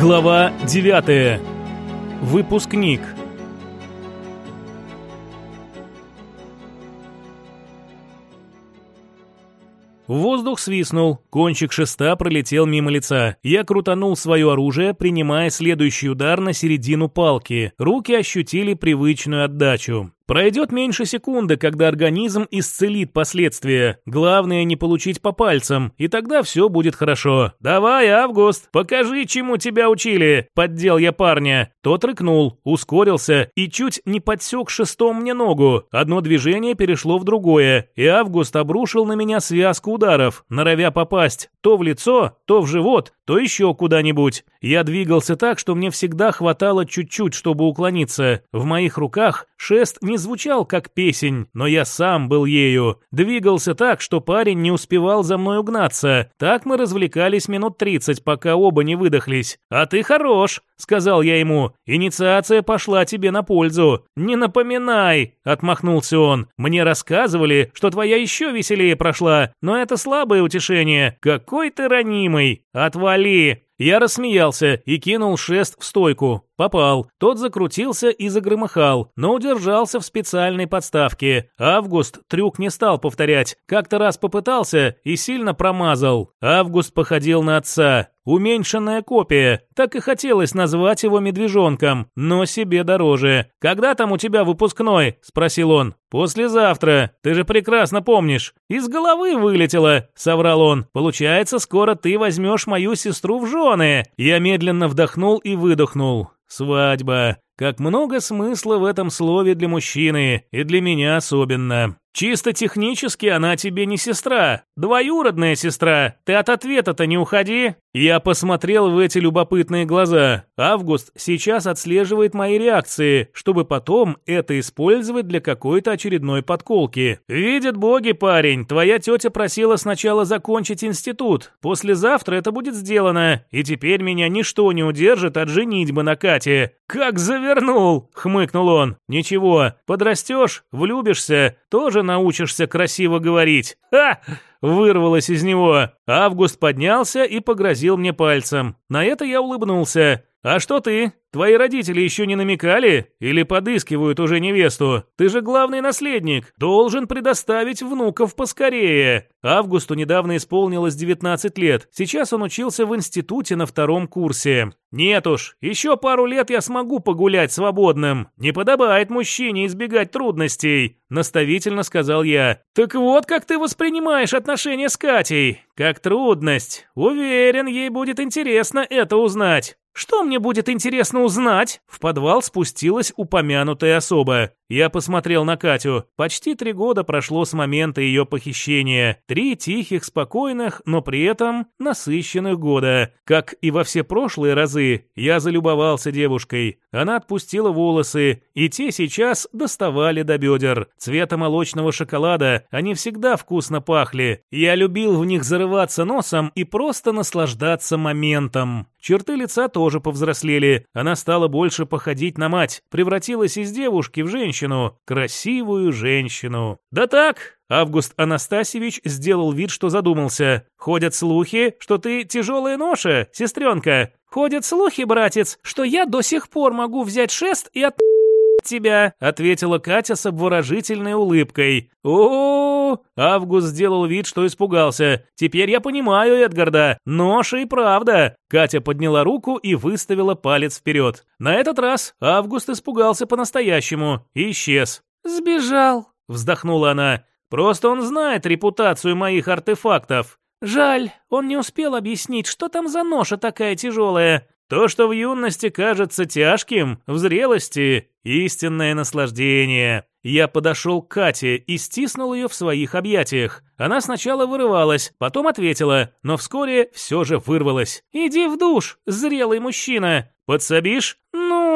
Глава 9. Выпускник. Воздух свистнул, кончик шеста пролетел мимо лица. Я крутанул свое оружие, принимая следующий удар на середину палки. Руки ощутили привычную отдачу. Пройдет меньше секунды, когда организм исцелит последствия. Главное не получить по пальцам, и тогда все будет хорошо. «Давай, Август, покажи, чему тебя учили!» Поддел я парня. Тот рыкнул, ускорился и чуть не подсек шестом мне ногу. Одно движение перешло в другое, и Август обрушил на меня связку ударов, норовя попасть то в лицо, то в живот, то еще куда-нибудь. Я двигался так, что мне всегда хватало чуть-чуть, чтобы уклониться. В моих руках шест не звучал как песень, но я сам был ею. Двигался так, что парень не успевал за мной угнаться. Так мы развлекались минут тридцать, пока оба не выдохлись. «А ты хорош», — сказал я ему. «Инициация пошла тебе на пользу». «Не напоминай», — отмахнулся он. «Мне рассказывали, что твоя еще веселее прошла, но это слабое утешение. Какой ты ранимый. Отвали». Я рассмеялся и кинул шест в стойку. Попал. Тот закрутился и загромыхал, но удержался в специальной подставке. Август трюк не стал повторять. Как-то раз попытался и сильно промазал. Август походил на отца. Уменьшенная копия. Так и хотелось назвать его медвежонком, но себе дороже. «Когда там у тебя выпускной?» – спросил он. «Послезавтра. Ты же прекрасно помнишь. Из головы вылетело», – соврал он. «Получается, скоро ты возьмешь мою сестру в жены». Я медленно вдохнул и выдохнул. «Свадьба. Как много смысла в этом слове для мужчины, и для меня особенно. Чисто технически она тебе не сестра, двоюродная сестра. Ты от ответа-то не уходи. Я посмотрел в эти любопытные глаза. Август сейчас отслеживает мои реакции, чтобы потом это использовать для какой-то очередной подколки. Видят боги, парень, твоя тетя просила сначала закончить институт. Послезавтра это будет сделано, и теперь меня ничто не удержит от женитьбы на Кате. Как завернул, хмыкнул он. Ничего, подрастешь, влюбишься, тоже научишься красиво говорить. Ха! Вырвалось из него. Август поднялся и погрозил мне пальцем. На это я улыбнулся. «А что ты? Твои родители еще не намекали? Или подыскивают уже невесту? Ты же главный наследник, должен предоставить внуков поскорее». Августу недавно исполнилось 19 лет. Сейчас он учился в институте на втором курсе. «Нет уж, еще пару лет я смогу погулять свободным. Не подобает мужчине избегать трудностей», – наставительно сказал я. «Так вот, как ты воспринимаешь отношения с Катей. Как трудность. Уверен, ей будет интересно это узнать». «Что мне будет интересно узнать?» В подвал спустилась упомянутая особа. Я посмотрел на Катю. Почти три года прошло с момента ее похищения. Три тихих, спокойных, но при этом насыщенных года. Как и во все прошлые разы, я залюбовался девушкой. Она отпустила волосы, и те сейчас доставали до бедер. Цвета молочного шоколада они всегда вкусно пахли. Я любил в них зарываться носом и просто наслаждаться моментом. Черты лица тоже повзрослели. Она стала больше походить на мать, превратилась из девушки в женщину женщину, красивую женщину. Да так, Август Анастасьевич сделал вид, что задумался. Ходят слухи, что ты тяжелая ноша, сестренка. Ходят слухи, братец, что я до сих пор могу взять шест и от тебя», — ответила Катя с обворожительной улыбкой. о, -о, -о Август сделал вид, что испугался. «Теперь я понимаю Эдгарда. Ноша и правда». Катя подняла руку и выставила палец вперед. На этот раз Август испугался по-настоящему и исчез. «Сбежал», — вздохнула она. «Просто он знает репутацию моих артефактов». «Жаль, он не успел объяснить, что там за ноша такая тяжелая. То, что в юности кажется тяжким, в зрелости – истинное наслаждение. Я подошел к Кате и стиснул ее в своих объятиях. Она сначала вырывалась, потом ответила, но вскоре все же вырвалась. «Иди в душ, зрелый мужчина!» «Подсобишь?»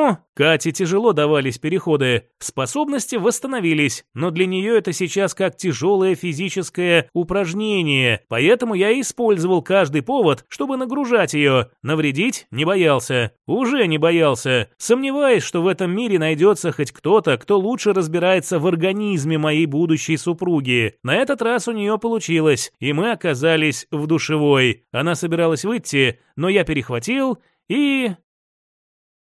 «Ну...» Кате тяжело давались переходы. Способности восстановились, но для нее это сейчас как тяжелое физическое упражнение, поэтому я использовал каждый повод, чтобы нагружать ее. Навредить не боялся. Уже не боялся. Сомневаюсь, что в этом мире найдется хоть кто-то, кто лучше разбирается в организме моей будущей супруги. На этот раз у нее получилось, и мы оказались в душевой. Она собиралась выйти, но я перехватил и...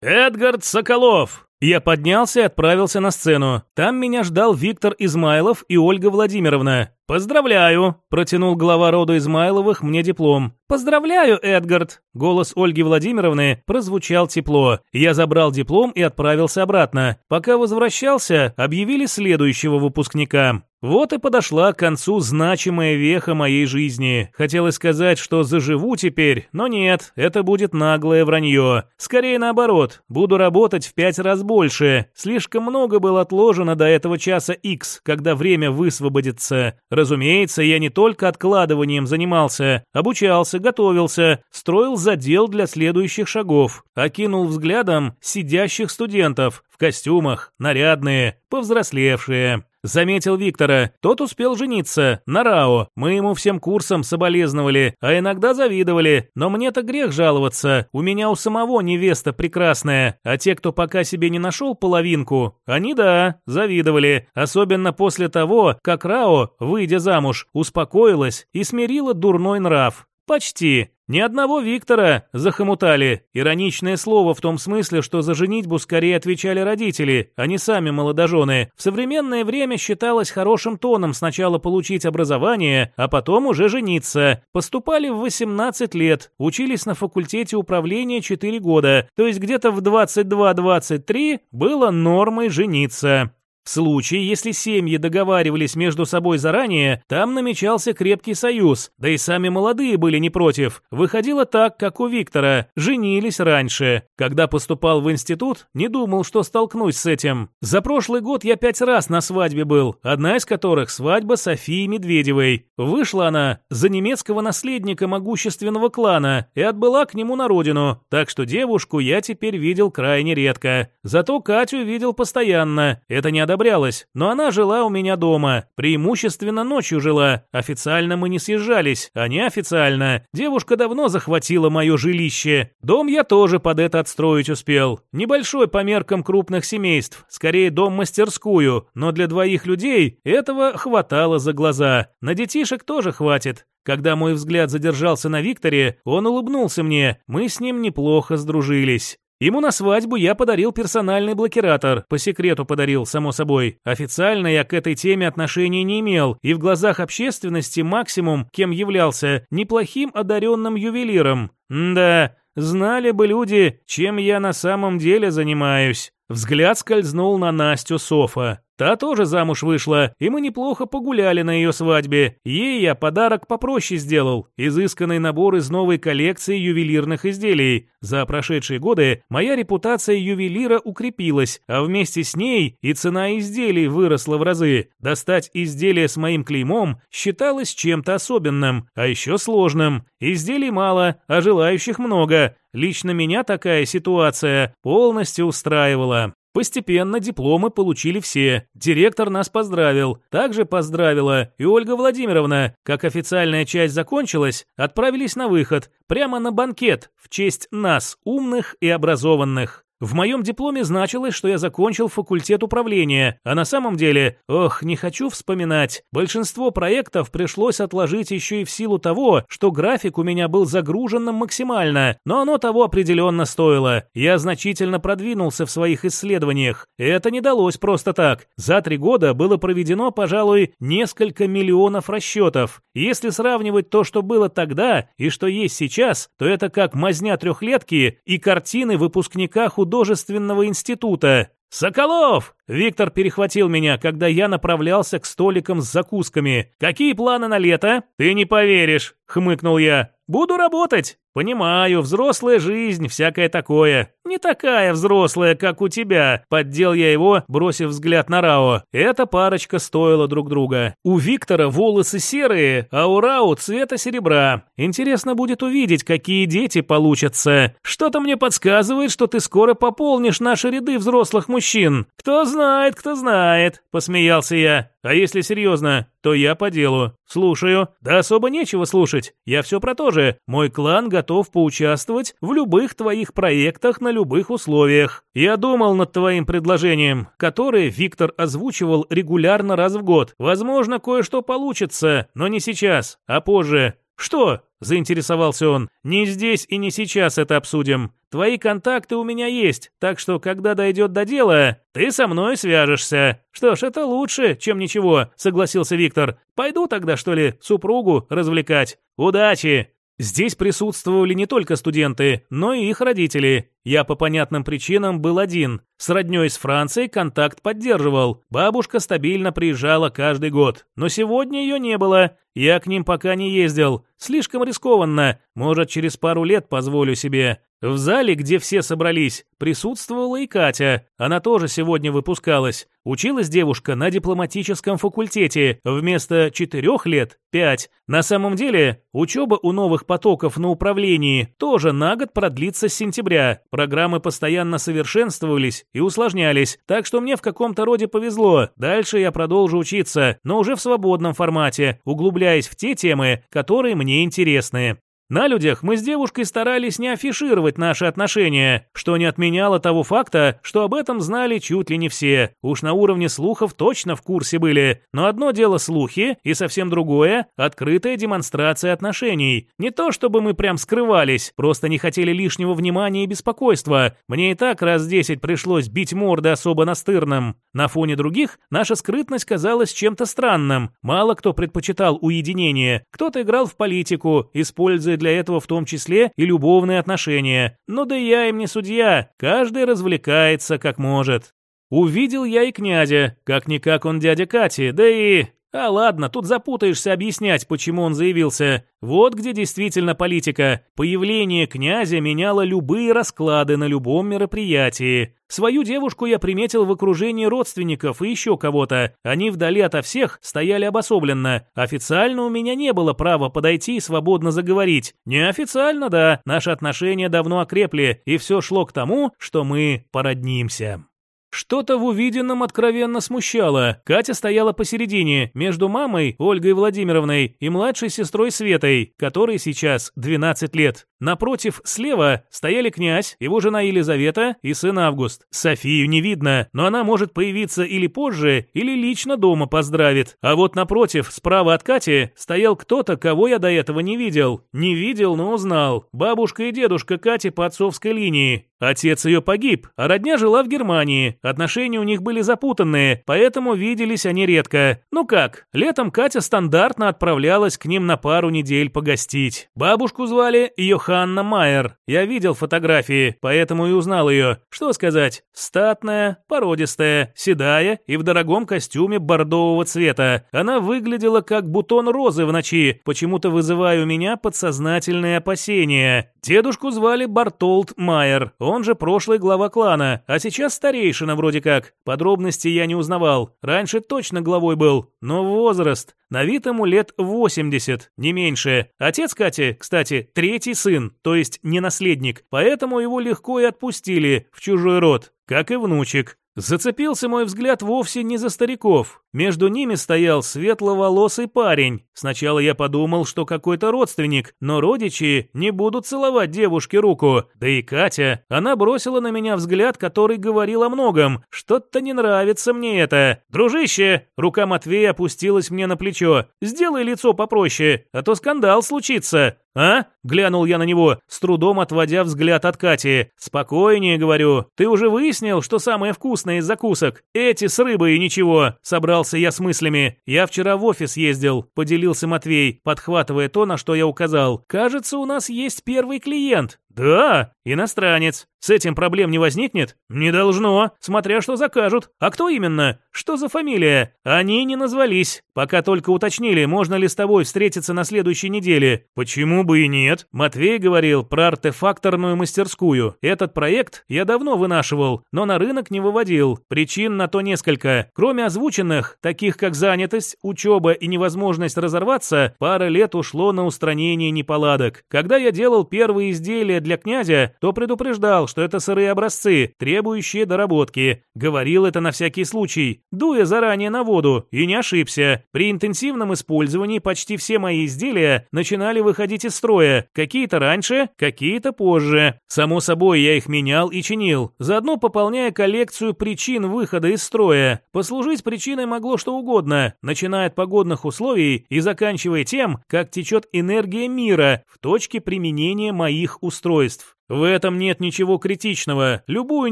Эдгард Соколов! Я поднялся и отправился на сцену. Там меня ждал Виктор Измайлов и Ольга Владимировна. «Поздравляю!» – протянул глава рода Измайловых мне диплом. «Поздравляю, Эдгард!» Голос Ольги Владимировны прозвучал тепло. Я забрал диплом и отправился обратно. Пока возвращался, объявили следующего выпускника. Вот и подошла к концу значимая веха моей жизни. Хотелось сказать, что заживу теперь, но нет, это будет наглое вранье. Скорее наоборот, буду работать в пять раз больше. Слишком много было отложено до этого часа X, когда время высвободится. Разумеется, я не только откладыванием занимался, обучался, готовился, строил задел для следующих шагов, окинул взглядом сидящих студентов в костюмах, нарядные, повзрослевшие. Заметил Виктора. Тот успел жениться. На Рао. Мы ему всем курсом соболезновали, а иногда завидовали. Но мне-то грех жаловаться. У меня у самого невеста прекрасная. А те, кто пока себе не нашел половинку, они, да, завидовали. Особенно после того, как Рао, выйдя замуж, успокоилась и смирила дурной нрав. Почти. Ни одного Виктора захомутали. Ироничное слово в том смысле, что за женитьбу скорее отвечали родители, а не сами молодожены. В современное время считалось хорошим тоном сначала получить образование, а потом уже жениться. Поступали в 18 лет, учились на факультете управления 4 года, то есть где-то в 22-23 было нормой жениться. В случае, если семьи договаривались между собой заранее, там намечался крепкий союз, да и сами молодые были не против. Выходило так, как у Виктора, женились раньше. Когда поступал в институт, не думал, что столкнусь с этим. За прошлый год я пять раз на свадьбе был, одна из которых свадьба Софии Медведевой. Вышла она за немецкого наследника могущественного клана и отбыла к нему на родину, так что девушку я теперь видел крайне редко. Зато Катю видел постоянно. Это не одобрялось, но она жила у меня дома, преимущественно ночью жила. Официально мы не съезжались, а неофициально. Девушка давно захватила мое жилище. Дом я тоже под это отстроить успел. Небольшой по меркам крупных семейств, скорее дом-мастерскую, но для двоих людей этого хватало за глаза. На детишек тоже хватит. Когда мой взгляд задержался на Викторе, он улыбнулся мне, мы с ним неплохо сдружились. Ему на свадьбу я подарил персональный блокиратор. По секрету подарил, само собой. Официально я к этой теме отношения не имел, и в глазах общественности максимум, кем являлся, неплохим одаренным ювелиром. Да, знали бы люди, чем я на самом деле занимаюсь. Взгляд скользнул на Настю Софа. Та тоже замуж вышла, и мы неплохо погуляли на ее свадьбе. Ей я подарок попроще сделал. Изысканный набор из новой коллекции ювелирных изделий. За прошедшие годы моя репутация ювелира укрепилась, а вместе с ней и цена изделий выросла в разы. Достать изделие с моим клеймом считалось чем-то особенным, а еще сложным. Изделий мало, а желающих много. Лично меня такая ситуация полностью устраивала. Постепенно дипломы получили все. Директор нас поздравил. Также поздравила и Ольга Владимировна. Как официальная часть закончилась, отправились на выход, прямо на банкет в честь нас, умных и образованных. В моем дипломе значилось, что я закончил факультет управления, а на самом деле, ох, не хочу вспоминать. Большинство проектов пришлось отложить еще и в силу того, что график у меня был загруженным максимально, но оно того определенно стоило. Я значительно продвинулся в своих исследованиях. Это не далось просто так. За три года было проведено, пожалуй, несколько миллионов расчетов. Если сравнивать то, что было тогда и что есть сейчас, то это как мазня трехлетки и картины выпускника художника художественного института. «Соколов!» Виктор перехватил меня, когда я направлялся к столикам с закусками. «Какие планы на лето?» «Ты не поверишь», — хмыкнул я. «Буду работать». «Понимаю, взрослая жизнь, всякое такое. Не такая взрослая, как у тебя», — поддел я его, бросив взгляд на Рао. Эта парочка стоила друг друга. У Виктора волосы серые, а у Рао цвета серебра. Интересно будет увидеть, какие дети получатся. Что-то мне подсказывает, что ты скоро пополнишь наши ряды взрослых мужчин. Кто знает, кто знает», — посмеялся я. А если серьезно, то я по делу. Слушаю. Да особо нечего слушать. Я все про то же. Мой клан готов поучаствовать в любых твоих проектах на любых условиях. Я думал над твоим предложением, которое Виктор озвучивал регулярно раз в год. Возможно, кое-что получится, но не сейчас, а позже. Что? заинтересовался он. Не здесь и не сейчас это обсудим. Твои контакты у меня есть, так что, когда дойдет до дела, ты со мной свяжешься. Что ж, это лучше, чем ничего, согласился Виктор. Пойду тогда, что ли, супругу развлекать. Удачи! Здесь присутствовали не только студенты, но и их родители. Я по понятным причинам был один. С роднёй из Франции контакт поддерживал. Бабушка стабильно приезжала каждый год. Но сегодня ее не было. Я к ним пока не ездил. Слишком рискованно. Может, через пару лет позволю себе. В зале, где все собрались, присутствовала и Катя. Она тоже сегодня выпускалась. Училась девушка на дипломатическом факультете. Вместо четырех лет – пять. На самом деле, учеба у новых потоков на управлении тоже на год продлится с сентября. Программы постоянно совершенствовались и усложнялись, так что мне в каком-то роде повезло. Дальше я продолжу учиться, но уже в свободном формате, углубляясь в те темы, которые мне интересны. На людях мы с девушкой старались не афишировать наши отношения, что не отменяло того факта, что об этом знали чуть ли не все. Уж на уровне слухов точно в курсе были. Но одно дело слухи, и совсем другое – открытая демонстрация отношений. Не то чтобы мы прям скрывались, просто не хотели лишнего внимания и беспокойства. Мне и так раз десять пришлось бить морды особо настырным. На фоне других наша скрытность казалась чем-то странным. Мало кто предпочитал уединение. Кто-то играл в политику, используя для этого в том числе и любовные отношения. Но да я им не судья, каждый развлекается как может. Увидел я и князя, как-никак он дядя Кати, да и... А ладно, тут запутаешься объяснять, почему он заявился. Вот где действительно политика. Появление князя меняло любые расклады на любом мероприятии. Свою девушку я приметил в окружении родственников и еще кого-то. Они вдали ото всех стояли обособленно. Официально у меня не было права подойти и свободно заговорить. Неофициально, да, наши отношения давно окрепли, и все шло к тому, что мы породнимся. Что-то в увиденном откровенно смущало. Катя стояла посередине, между мамой, Ольгой Владимировной, и младшей сестрой Светой, которой сейчас 12 лет. Напротив, слева, стояли князь, его жена Елизавета и сын Август. Софию не видно, но она может появиться или позже, или лично дома поздравит. А вот напротив, справа от Кати, стоял кто-то, кого я до этого не видел. Не видел, но узнал. Бабушка и дедушка Кати по отцовской линии. Отец ее погиб, а родня жила в Германии. Отношения у них были запутанные, поэтому виделись они редко. Ну как, летом Катя стандартно отправлялась к ним на пару недель погостить. Бабушку звали Йоханна Майер. Я видел фотографии, поэтому и узнал ее. Что сказать, статная, породистая, седая и в дорогом костюме бордового цвета. Она выглядела как бутон розы в ночи, почему-то вызывая у меня подсознательные опасения. Дедушку звали Бартолд Майер он же прошлый глава клана, а сейчас старейшина вроде как. Подробностей я не узнавал. Раньше точно главой был, но возраст. На вид ему лет 80, не меньше. Отец Кати, кстати, третий сын, то есть не наследник, поэтому его легко и отпустили в чужой род, как и внучек. Зацепился мой взгляд вовсе не за стариков. Между ними стоял светловолосый парень. Сначала я подумал, что какой-то родственник, но родичи не будут целовать девушке руку. Да и Катя, она бросила на меня взгляд, который говорил о многом. Что-то не нравится мне это. Дружище, рука Матвея опустилась мне на плечо. Сделай лицо попроще, а то скандал случится. «А?» – глянул я на него, с трудом отводя взгляд от Кати. «Спокойнее, говорю. Ты уже выяснил, что самое вкусное из закусок? Эти с рыбой и ничего». Собрался я с мыслями. «Я вчера в офис ездил», – поделился Матвей, подхватывая то, на что я указал. «Кажется, у нас есть первый клиент». «Да, иностранец. С этим проблем не возникнет?» «Не должно, смотря что закажут. А кто именно? Что за фамилия?» «Они не назвались. Пока только уточнили, можно ли с тобой встретиться на следующей неделе». «Почему бы и нет?» Матвей говорил про артефакторную мастерскую. «Этот проект я давно вынашивал, но на рынок не выводил. Причин на то несколько. Кроме озвученных, таких как занятость, учеба и невозможность разорваться, пара лет ушло на устранение неполадок. Когда я делал первые изделия для князя, то предупреждал, что это сырые образцы, требующие доработки. Говорил это на всякий случай, дуя заранее на воду, и не ошибся. При интенсивном использовании почти все мои изделия начинали выходить из строя, какие-то раньше, какие-то позже. Само собой, я их менял и чинил, заодно пополняя коллекцию причин выхода из строя. Послужить причиной могло что угодно, начиная от погодных условий и заканчивая тем, как течет энергия мира в точке применения моих устройств устройств. В этом нет ничего критичного. Любую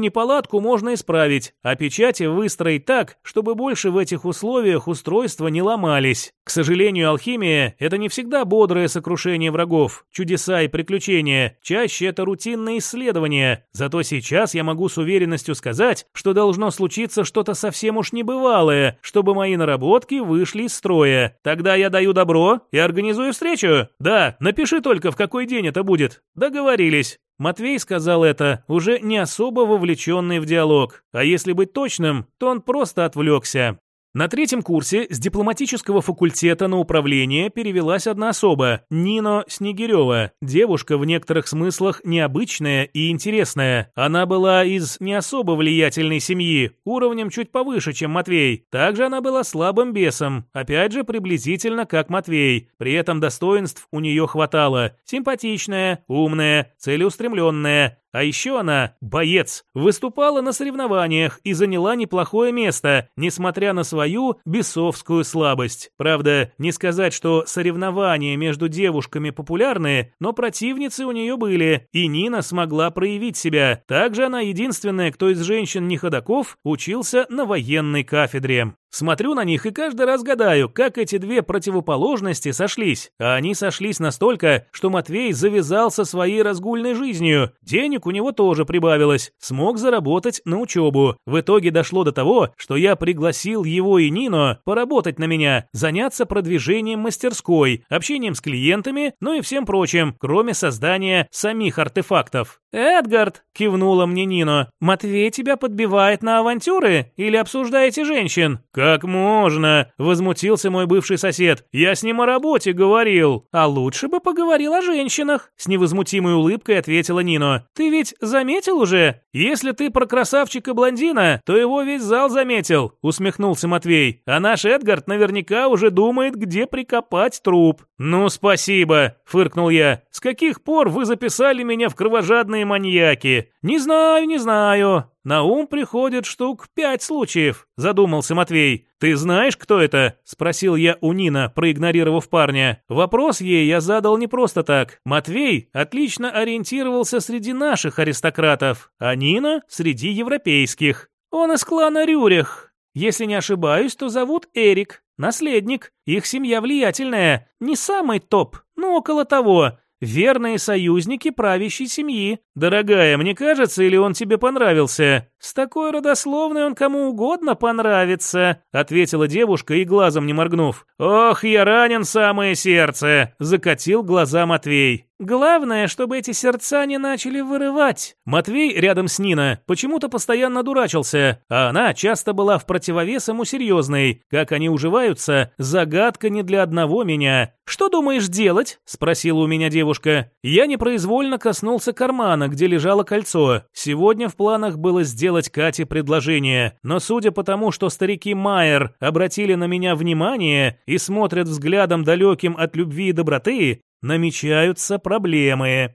неполадку можно исправить, а печати выстроить так, чтобы больше в этих условиях устройства не ломались. К сожалению, алхимия – это не всегда бодрое сокрушение врагов, чудеса и приключения. Чаще это рутинные исследования. Зато сейчас я могу с уверенностью сказать, что должно случиться что-то совсем уж небывалое, чтобы мои наработки вышли из строя. Тогда я даю добро и организую встречу. Да, напиши только, в какой день это будет. Договорились. Матвей сказал это, уже не особо вовлеченный в диалог. А если быть точным, то он просто отвлекся. На третьем курсе с дипломатического факультета на управление перевелась одна особа – Нино Снегирева. Девушка в некоторых смыслах необычная и интересная. Она была из не особо влиятельной семьи, уровнем чуть повыше, чем Матвей. Также она была слабым бесом, опять же приблизительно как Матвей. При этом достоинств у нее хватало. Симпатичная, умная, целеустремленная, а еще она, боец, выступала на соревнованиях и заняла неплохое место, несмотря на свою бесовскую слабость. Правда, не сказать, что соревнования между девушками популярны, но противницы у нее были, и Нина смогла проявить себя. Также она единственная, кто из женщин-неходаков учился на военной кафедре. Смотрю на них и каждый раз гадаю, как эти две противоположности сошлись. А они сошлись настолько, что Матвей завязался своей разгульной жизнью. Денег у него тоже прибавилось. Смог заработать на учебу. В итоге дошло до того, что я пригласил его и Нино поработать на меня, заняться продвижением мастерской, общением с клиентами, ну и всем прочим, кроме создания самих артефактов. «Эдгард!» – кивнула мне Нино. «Матвей тебя подбивает на авантюры? Или обсуждаете женщин?» «Как можно?» – возмутился мой бывший сосед. «Я с ним о работе говорил». «А лучше бы поговорил о женщинах», – с невозмутимой улыбкой ответила Нино. «Ты ведь заметил уже? Если ты про красавчика-блондина, то его весь зал заметил», – усмехнулся Матвей. «А наш Эдгард наверняка уже думает, где прикопать труп». «Ну, спасибо», – фыркнул я. «С каких пор вы записали меня в кровожадные маньяки?» «Не знаю, не знаю. На ум приходит штук пять случаев», – задумался Матвей. «Ты знаешь, кто это?» – спросил я у Нина, проигнорировав парня. Вопрос ей я задал не просто так. Матвей отлично ориентировался среди наших аристократов, а Нина – среди европейских. «Он из клана Рюрих. Если не ошибаюсь, то зовут Эрик. Наследник. Их семья влиятельная. Не самый топ, но около того. Верные союзники правящей семьи. Дорогая, мне кажется, или он тебе понравился? С такой родословной он кому угодно понравится, ответила девушка и глазом не моргнув. Ох, я ранен самое сердце, закатил глаза Матвей. Главное, чтобы эти сердца не начали вырывать. Матвей рядом с Нина почему-то постоянно дурачился, а она часто была в противовес ему серьезной. Как они уживаются, загадка не для одного меня. «Что думаешь делать?» – спросила у меня девушка. Я непроизвольно коснулся кармана, где лежало кольцо. Сегодня в планах было сделать Кате предложение, но судя по тому, что старики Майер обратили на меня внимание и смотрят взглядом далеким от любви и доброты, намечаются проблемы.